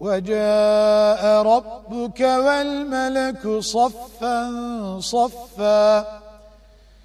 وجاء ربك والملك صفا صفا